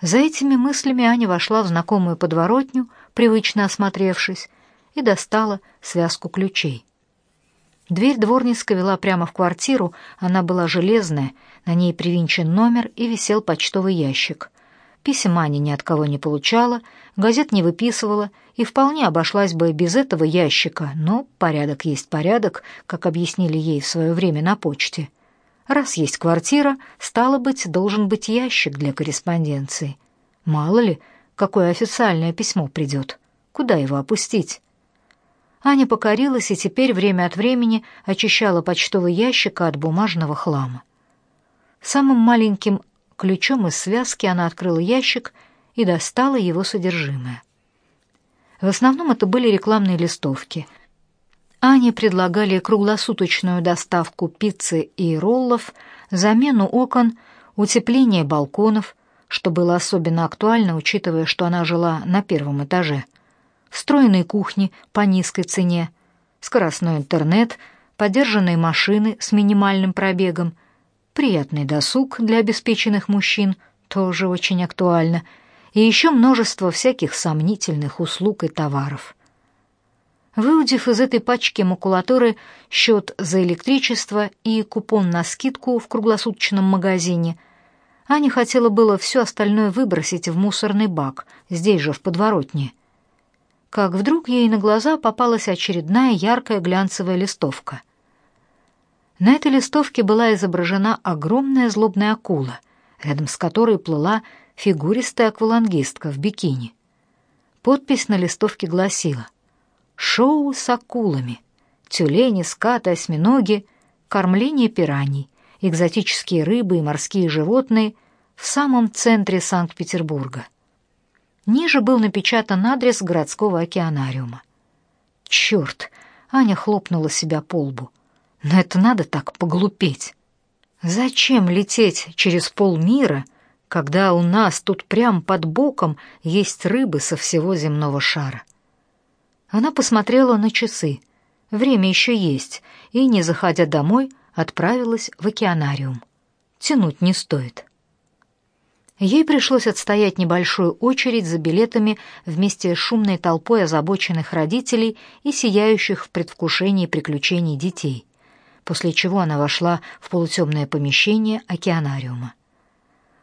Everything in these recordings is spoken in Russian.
За этими мыслями Аня вошла в знакомую подворотню, привычно осмотревшись, и достала связку ключей. Дверь дворницкая вела прямо в квартиру, она была железная, на ней привинчен номер и висел почтовый ящик. Писем Аня ни от кого не получала, газет не выписывала и вполне обошлась бы без этого ящика, но порядок есть порядок, как объяснили ей в свое время на почте. Раз есть квартира, стало быть, должен быть ящик для корреспонденции. Мало ли, какое официальное письмо придет. Куда его опустить? Аня покорилась и теперь время от времени очищала почтовый ящик от бумажного хлама. Самым маленьким ключом из связки она открыла ящик и достала его содержимое. В основном это были рекламные листовки. Ане предлагали круглосуточную доставку пиццы и роллов, замену окон, утепление балконов, что было особенно актуально, учитывая, что она жила на первом этаже — встроенной кухни по низкой цене, скоростной интернет, подержанные машины с минимальным пробегом, приятный досуг для обеспеченных мужчин, тоже очень актуально, и еще множество всяких сомнительных услуг и товаров. Выудив из этой пачки макулатуры счет за электричество и купон на скидку в круглосуточном магазине, Аня хотела было все остальное выбросить в мусорный бак, здесь же, в подворотне как вдруг ей на глаза попалась очередная яркая глянцевая листовка. На этой листовке была изображена огромная злобная акула, рядом с которой плыла фигуристая аквалангистка в бикини. Подпись на листовке гласила «Шоу с акулами. Тюлени, скаты, осьминоги, кормление пираний, экзотические рыбы и морские животные в самом центре Санкт-Петербурга». Ниже был напечатан адрес городского океанариума. Черт! Аня хлопнула себя по лбу. Но это надо так поглупеть. Зачем лететь через полмира, когда у нас тут прям под боком есть рыбы со всего земного шара? Она посмотрела на часы. Время еще есть, и, не заходя домой, отправилась в океанариум. Тянуть не стоит. Ей пришлось отстоять небольшую очередь за билетами вместе с шумной толпой озабоченных родителей и сияющих в предвкушении приключений детей, после чего она вошла в полутемное помещение океанариума.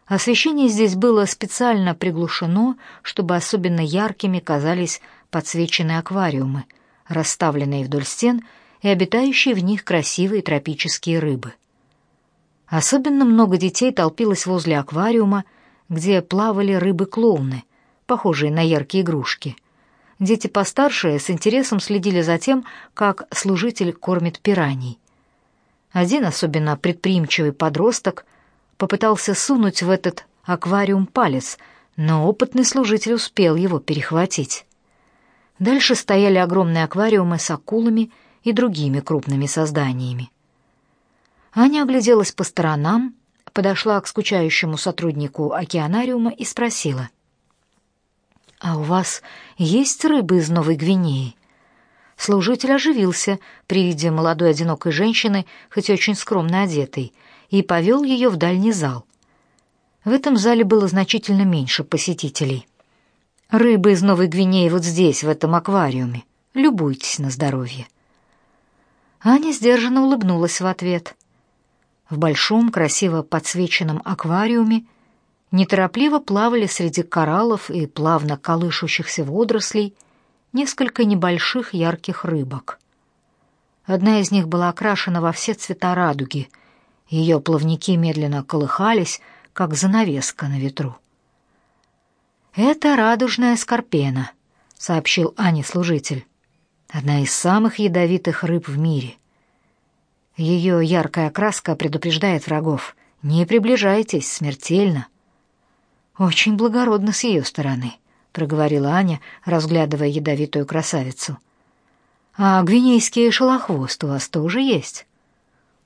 Освещение здесь было специально приглушено, чтобы особенно яркими казались подсвеченные аквариумы, расставленные вдоль стен и обитающие в них красивые тропические рыбы. Особенно много детей толпилось возле аквариума, где плавали рыбы-клоуны, похожие на яркие игрушки. Дети постарше с интересом следили за тем, как служитель кормит пираний. Один особенно предприимчивый подросток попытался сунуть в этот аквариум палец, но опытный служитель успел его перехватить. Дальше стояли огромные аквариумы с акулами и другими крупными созданиями. Аня огляделась по сторонам, подошла к скучающему сотруднику океанариума и спросила. «А у вас есть рыбы из Новой Гвинеи?» Служитель оживился при виде молодой одинокой женщины, хоть и очень скромно одетой, и повел ее в дальний зал. В этом зале было значительно меньше посетителей. «Рыбы из Новой Гвинеи вот здесь, в этом аквариуме. Любуйтесь на здоровье». Аня сдержанно улыбнулась в ответ — в большом, красиво подсвеченном аквариуме неторопливо плавали среди кораллов и плавно колышущихся водорослей несколько небольших ярких рыбок. Одна из них была окрашена во все цвета радуги. Ее плавники медленно колыхались, как занавеска на ветру. «Это радужная скорпена», — сообщил Ане служитель. «Одна из самых ядовитых рыб в мире». Ее яркая краска предупреждает врагов. Не приближайтесь, смертельно. Очень благородно с ее стороны, проговорила Аня, разглядывая ядовитую красавицу. А гвинейские шелохвост у вас тоже есть?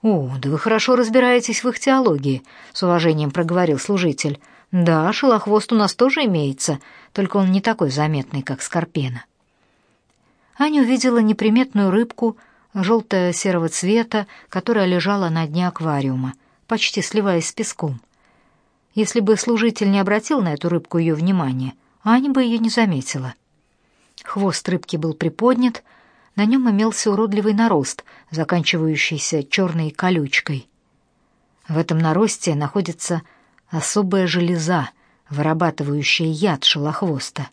О, да вы хорошо разбираетесь в их теологии, с уважением проговорил служитель. Да, шелохвост у нас тоже имеется, только он не такой заметный, как скорпена. Аня увидела неприметную рыбку желто-серого цвета, которая лежала на дне аквариума, почти сливаясь с песком. Если бы служитель не обратил на эту рыбку ее внимания, Аня бы ее не заметила. Хвост рыбки был приподнят, на нем имелся уродливый нарост, заканчивающийся черной колючкой. В этом наросте находится особая железа, вырабатывающая яд шелохвоста,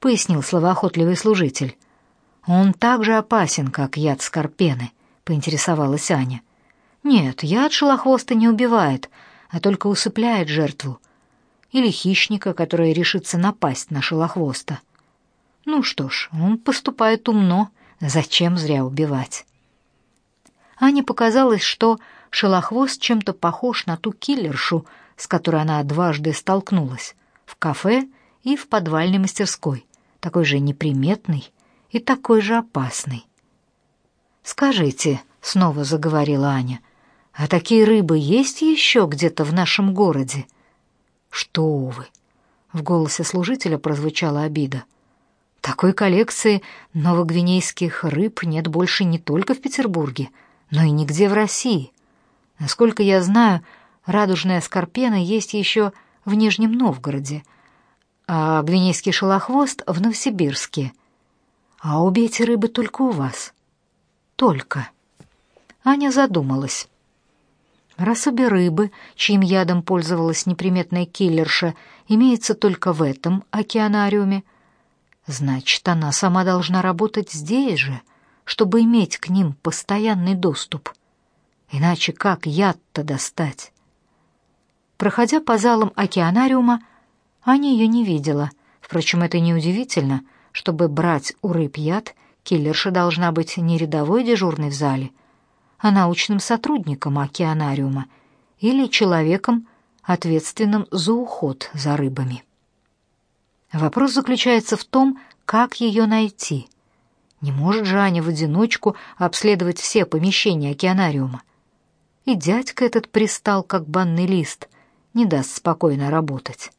пояснил словоохотливый служитель. Он так же опасен, как яд скорпены, поинтересовалась Аня. Нет, яд шелохвоста не убивает, а только усыпляет жертву. Или хищника, который решится напасть на шелохвоста. Ну что ж, он поступает умно, зачем зря убивать? Ане показалось, что шелохвост чем-то похож на ту киллершу, с которой она дважды столкнулась, в кафе и в подвальной мастерской, такой же неприметный и такой же опасный. «Скажите», — снова заговорила Аня, — «а такие рыбы есть еще где-то в нашем городе?» «Что вы!» — в голосе служителя прозвучала обида. «Такой коллекции новогвинейских рыб нет больше не только в Петербурге, но и нигде в России. Насколько я знаю, радужная скорпена есть еще в Нижнем Новгороде, а гвинейский шелохвост в Новосибирске. А обе эти рыбы только у вас. Только. Аня задумалась. Раз обе рыбы, чьим ядом пользовалась неприметная киллерша, имеется только в этом океанариуме, значит, она сама должна работать здесь же, чтобы иметь к ним постоянный доступ. Иначе как яд-то достать? Проходя по залам океанариума, Аня ее не видела. Впрочем, это неудивительно. Чтобы брать у рыб яд, киллерша должна быть не рядовой дежурной в зале, а научным сотрудником океанариума или человеком, ответственным за уход за рыбами. Вопрос заключается в том, как ее найти. Не может же Аня в одиночку обследовать все помещения океанариума. И дядька этот пристал, как банный лист, не даст спокойно работать.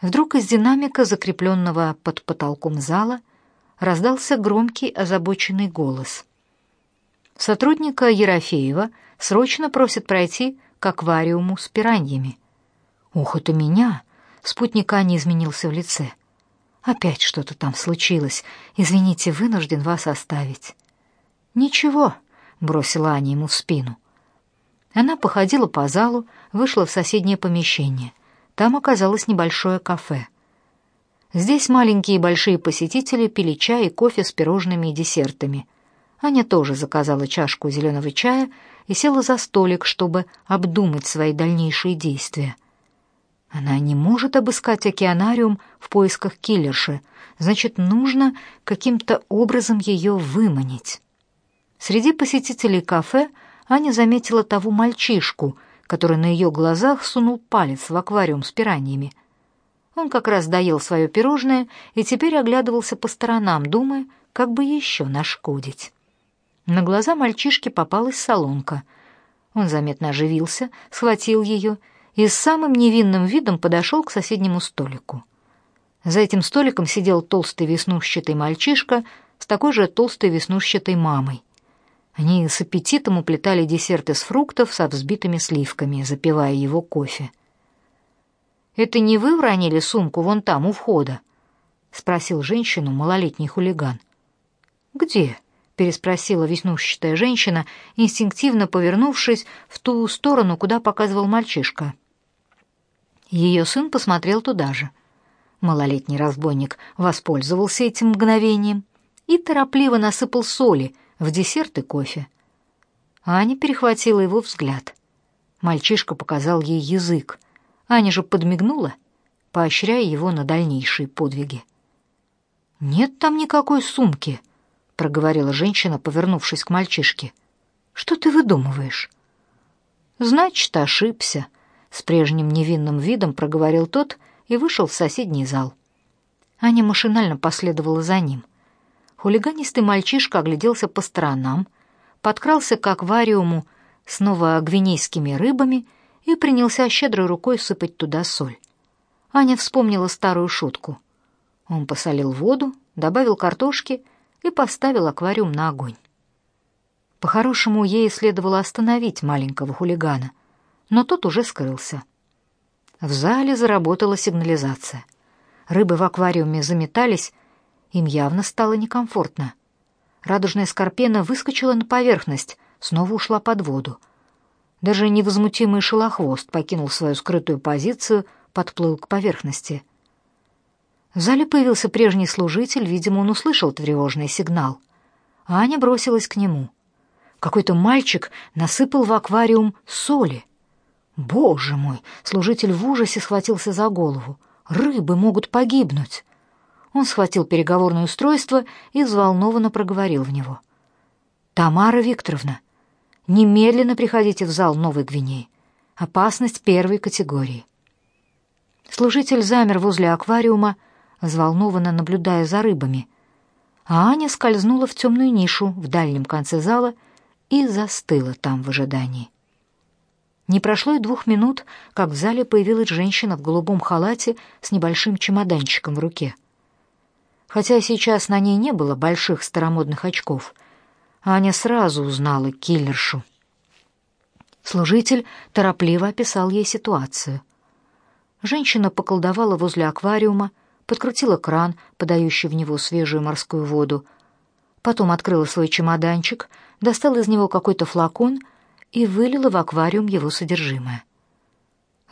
Вдруг из динамика, закрепленного под потолком зала, раздался громкий озабоченный голос. Сотрудника Ерофеева срочно просят пройти к аквариуму с пираньями. Ух, это меня! Спутник Ани изменился в лице. Опять что-то там случилось. Извините, вынужден вас оставить. Ничего, бросила Аня ему в спину. Она походила по залу, вышла в соседнее помещение. Там оказалось небольшое кафе. Здесь маленькие и большие посетители пили чай и кофе с пирожными и десертами. Аня тоже заказала чашку зеленого чая и села за столик, чтобы обдумать свои дальнейшие действия. Она не может обыскать океанариум в поисках киллерши, значит, нужно каким-то образом ее выманить. Среди посетителей кафе Аня заметила того мальчишку, который на ее глазах сунул палец в аквариум с пираньями. Он как раз доел свое пирожное и теперь оглядывался по сторонам, думая, как бы еще нашкодить. На глаза мальчишки попалась солонка. Он заметно оживился, схватил ее и с самым невинным видом подошел к соседнему столику. За этим столиком сидел толстый веснушчатый мальчишка с такой же толстой веснушчатой мамой. Они с аппетитом уплетали десерт из фруктов со взбитыми сливками, запивая его кофе. «Это не вы уронили сумку вон там, у входа?» — спросил женщину малолетний хулиган. «Где?» — переспросила веснушчатая женщина, инстинктивно повернувшись в ту сторону, куда показывал мальчишка. Ее сын посмотрел туда же. Малолетний разбойник воспользовался этим мгновением и торопливо насыпал соли в десерт и кофе. Аня перехватила его взгляд. Мальчишка показал ей язык. Аня же подмигнула, поощряя его на дальнейшие подвиги. «Нет там никакой сумки», — проговорила женщина, повернувшись к мальчишке. «Что ты выдумываешь?» «Значит, ошибся», — с прежним невинным видом проговорил тот и вышел в соседний зал. Аня машинально последовала за ним. Хулиганистый мальчишка огляделся по сторонам, подкрался к аквариуму с новогвинейскими рыбами и принялся щедрой рукой сыпать туда соль. Аня вспомнила старую шутку. Он посолил воду, добавил картошки и поставил аквариум на огонь. По-хорошему, ей следовало остановить маленького хулигана, но тот уже скрылся. В зале заработала сигнализация. Рыбы в аквариуме заметались, им явно стало некомфортно. Радужная скорпена выскочила на поверхность, снова ушла под воду. Даже невозмутимый шелохвост покинул свою скрытую позицию, подплыл к поверхности. В зале появился прежний служитель, видимо, он услышал тревожный сигнал. Аня бросилась к нему. Какой-то мальчик насыпал в аквариум соли. Боже мой, служитель в ужасе схватился за голову. Рыбы могут погибнуть. Он схватил переговорное устройство и взволнованно проговорил в него. «Тамара Викторовна, немедленно приходите в зал Новой Гвинеи. Опасность первой категории». Служитель замер возле аквариума, взволнованно наблюдая за рыбами, а Аня скользнула в темную нишу в дальнем конце зала и застыла там в ожидании. Не прошло и двух минут, как в зале появилась женщина в голубом халате с небольшим чемоданчиком в руке. Хотя сейчас на ней не было больших старомодных очков, Аня сразу узнала киллершу. Служитель торопливо описал ей ситуацию. Женщина поколдовала возле аквариума, подкрутила кран, подающий в него свежую морскую воду, потом открыла свой чемоданчик, достала из него какой-то флакон и вылила в аквариум его содержимое.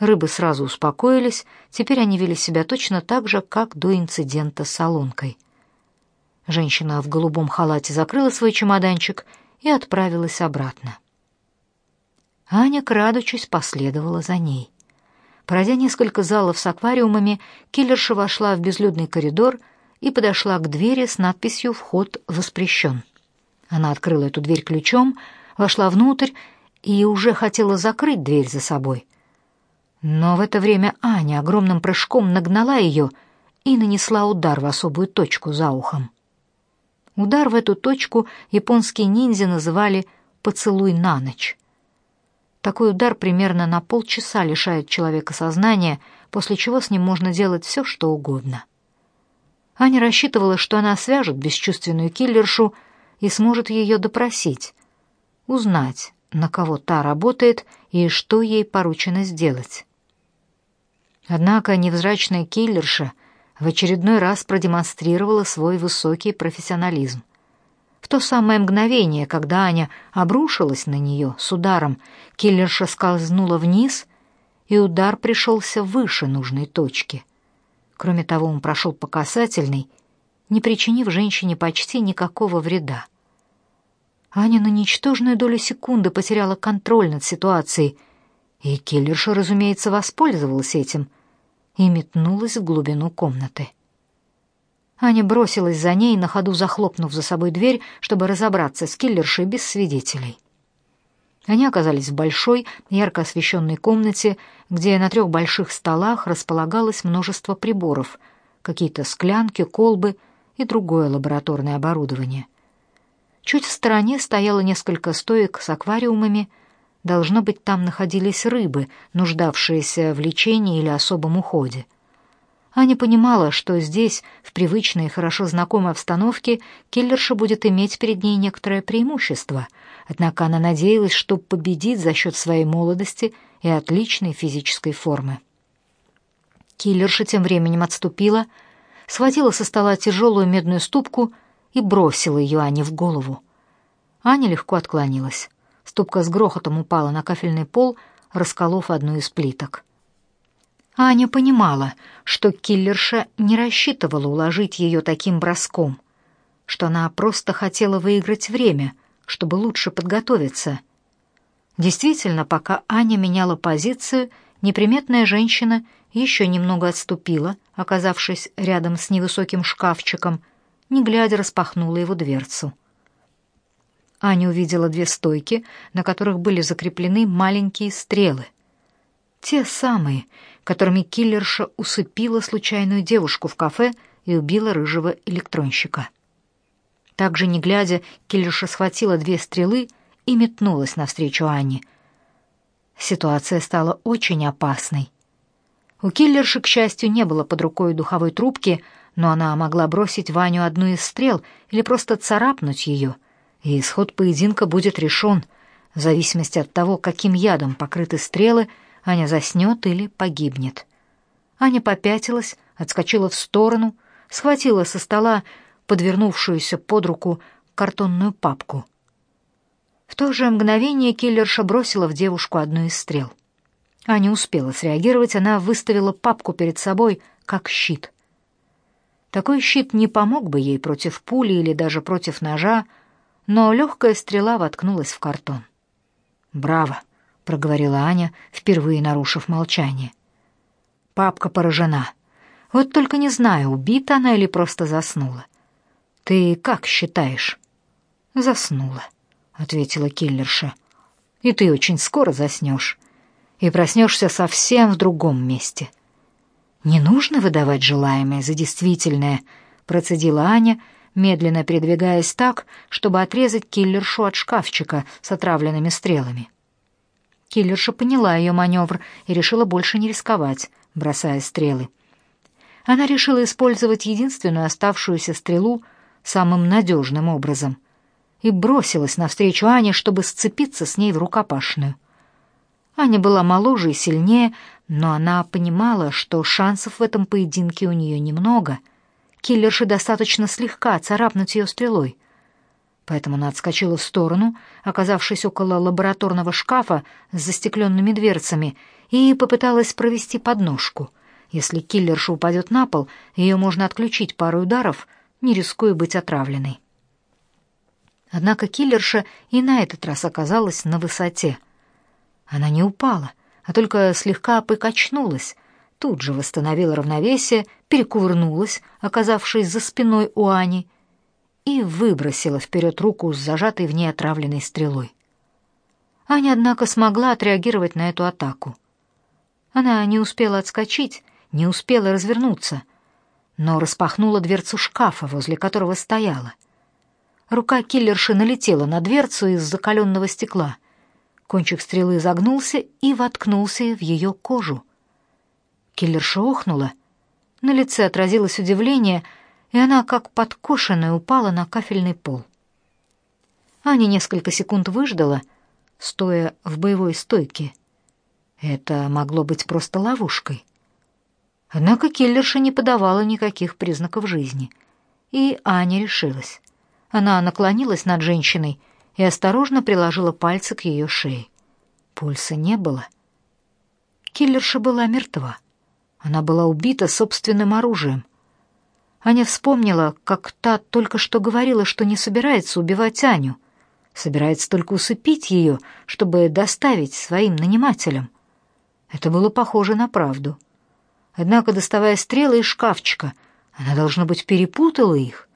Рыбы сразу успокоились, теперь они вели себя точно так же, как до инцидента с солонкой. Женщина в голубом халате закрыла свой чемоданчик и отправилась обратно. Аня, крадучись, последовала за ней. Пройдя несколько залов с аквариумами, киллерша вошла в безлюдный коридор и подошла к двери с надписью «Вход воспрещен». Она открыла эту дверь ключом, вошла внутрь и уже хотела закрыть дверь за собой — но в это время Аня огромным прыжком нагнала ее и нанесла удар в особую точку за ухом. Удар в эту точку японские ниндзя называли «поцелуй на ночь». Такой удар примерно на полчаса лишает человека сознания, после чего с ним можно делать все, что угодно. Аня рассчитывала, что она свяжет бесчувственную киллершу и сможет ее допросить, узнать, на кого та работает и что ей поручено сделать. Однако невзрачная киллерша в очередной раз продемонстрировала свой высокий профессионализм. В то самое мгновение, когда Аня обрушилась на нее с ударом, киллерша скользнула вниз, и удар пришелся выше нужной точки. Кроме того, он прошел по касательной, не причинив женщине почти никакого вреда. Аня на ничтожную долю секунды потеряла контроль над ситуацией, и киллерша, разумеется, воспользовалась этим — и метнулась в глубину комнаты. Аня бросилась за ней, на ходу захлопнув за собой дверь, чтобы разобраться с киллершей без свидетелей. Они оказались в большой, ярко освещенной комнате, где на трех больших столах располагалось множество приборов, какие-то склянки, колбы и другое лабораторное оборудование. Чуть в стороне стояло несколько стоек с аквариумами, Должно быть, там находились рыбы, нуждавшиеся в лечении или особом уходе. Аня понимала, что здесь, в привычной и хорошо знакомой обстановке, киллерша будет иметь перед ней некоторое преимущество, однако она надеялась, что победит за счет своей молодости и отличной физической формы. Киллерша тем временем отступила, схватила со стола тяжелую медную ступку и бросила ее Ане в голову. Аня легко отклонилась. Ступка с грохотом упала на кафельный пол, расколов одну из плиток. Аня понимала, что киллерша не рассчитывала уложить ее таким броском, что она просто хотела выиграть время, чтобы лучше подготовиться. Действительно, пока Аня меняла позицию, неприметная женщина еще немного отступила, оказавшись рядом с невысоким шкафчиком, не глядя распахнула его дверцу. Аня увидела две стойки, на которых были закреплены маленькие стрелы. Те самые, которыми киллерша усыпила случайную девушку в кафе и убила рыжего электронщика. Также, не глядя, киллерша схватила две стрелы и метнулась навстречу Анне. Ситуация стала очень опасной. У киллерши, к счастью, не было под рукой духовой трубки, но она могла бросить Ваню одну из стрел или просто царапнуть ее — и исход поединка будет решен в зависимости от того, каким ядом покрыты стрелы, Аня заснет или погибнет. Аня попятилась, отскочила в сторону, схватила со стола подвернувшуюся под руку картонную папку. В то же мгновение киллерша бросила в девушку одну из стрел. Аня успела среагировать, она выставила папку перед собой, как щит. Такой щит не помог бы ей против пули или даже против ножа, но легкая стрела воткнулась в картон. «Браво!» — проговорила Аня, впервые нарушив молчание. Папка поражена. Вот только не знаю, убита она или просто заснула. Ты как считаешь? Заснула, ответила киллерша. И ты очень скоро заснешь. И проснешься совсем в другом месте. Не нужно выдавать желаемое за действительное, процедила Аня, медленно передвигаясь так, чтобы отрезать киллершу от шкафчика с отравленными стрелами. Киллерша поняла ее маневр и решила больше не рисковать, бросая стрелы. Она решила использовать единственную оставшуюся стрелу самым надежным образом и бросилась навстречу Ане, чтобы сцепиться с ней в рукопашную. Аня была моложе и сильнее, но она понимала, что шансов в этом поединке у нее немного. Киллерше достаточно слегка царапнуть ее стрелой. Поэтому она отскочила в сторону, оказавшись около лабораторного шкафа с застекленными дверцами, и попыталась провести подножку. Если киллерша упадет на пол, ее можно отключить парой ударов, не рискуя быть отравленной. Однако киллерша и на этот раз оказалась на высоте. Она не упала, а только слегка покачнулась, тут же восстановила равновесие, перекувырнулась, оказавшись за спиной у Ани, и выбросила вперед руку с зажатой в ней отравленной стрелой. Аня, однако, смогла отреагировать на эту атаку. Она не успела отскочить, не успела развернуться, но распахнула дверцу шкафа, возле которого стояла. Рука киллерши налетела на дверцу из закаленного стекла. Кончик стрелы загнулся и воткнулся в ее кожу. Киллерша охнула. На лице отразилось удивление — и она, как подкошенная, упала на кафельный пол. Аня несколько секунд выждала, стоя в боевой стойке. Это могло быть просто ловушкой. Однако киллерша не подавала никаких признаков жизни, и Аня решилась. Она наклонилась над женщиной и осторожно приложила пальцы к ее шее. Пульса не было. Киллерша была мертва. Она была убита собственным оружием. Аня вспомнила, как та только что говорила, что не собирается убивать Аню, собирается только усыпить ее, чтобы доставить своим нанимателям. Это было похоже на правду. Однако, доставая стрелы из шкафчика, она, должно быть, перепутала их,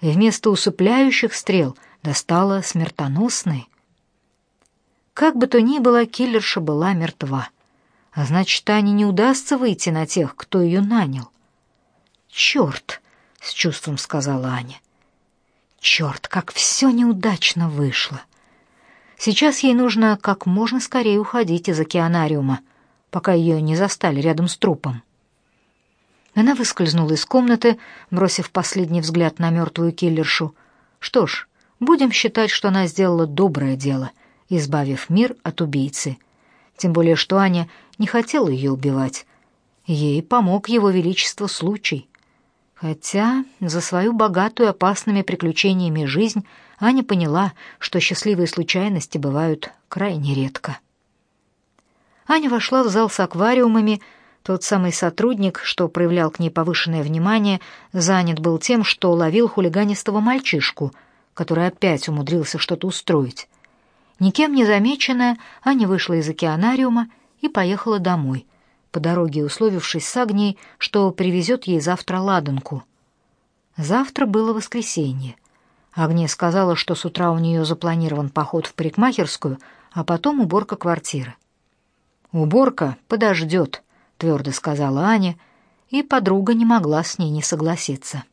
и вместо усыпляющих стрел достала смертоносные. Как бы то ни было, киллерша была мертва. А значит, Ане не удастся выйти на тех, кто ее нанял. Черт! — с чувством сказала Аня. «Черт, как все неудачно вышло! Сейчас ей нужно как можно скорее уходить из океанариума, пока ее не застали рядом с трупом». Она выскользнула из комнаты, бросив последний взгляд на мертвую киллершу. Что ж, будем считать, что она сделала доброе дело, избавив мир от убийцы. Тем более, что Аня не хотела ее убивать. Ей помог его величество случай. Хотя за свою богатую опасными приключениями жизнь Аня поняла, что счастливые случайности бывают крайне редко. Аня вошла в зал с аквариумами. Тот самый сотрудник, что проявлял к ней повышенное внимание, занят был тем, что ловил хулиганистого мальчишку, который опять умудрился что-то устроить. Никем не замеченная, Аня вышла из океанариума и поехала домой — по дороге условившись с Агнией, что привезет ей завтра ладанку. Завтра было воскресенье. Агния сказала, что с утра у нее запланирован поход в парикмахерскую, а потом уборка квартиры. «Уборка подождет», — твердо сказала Аня, и подруга не могла с ней не согласиться.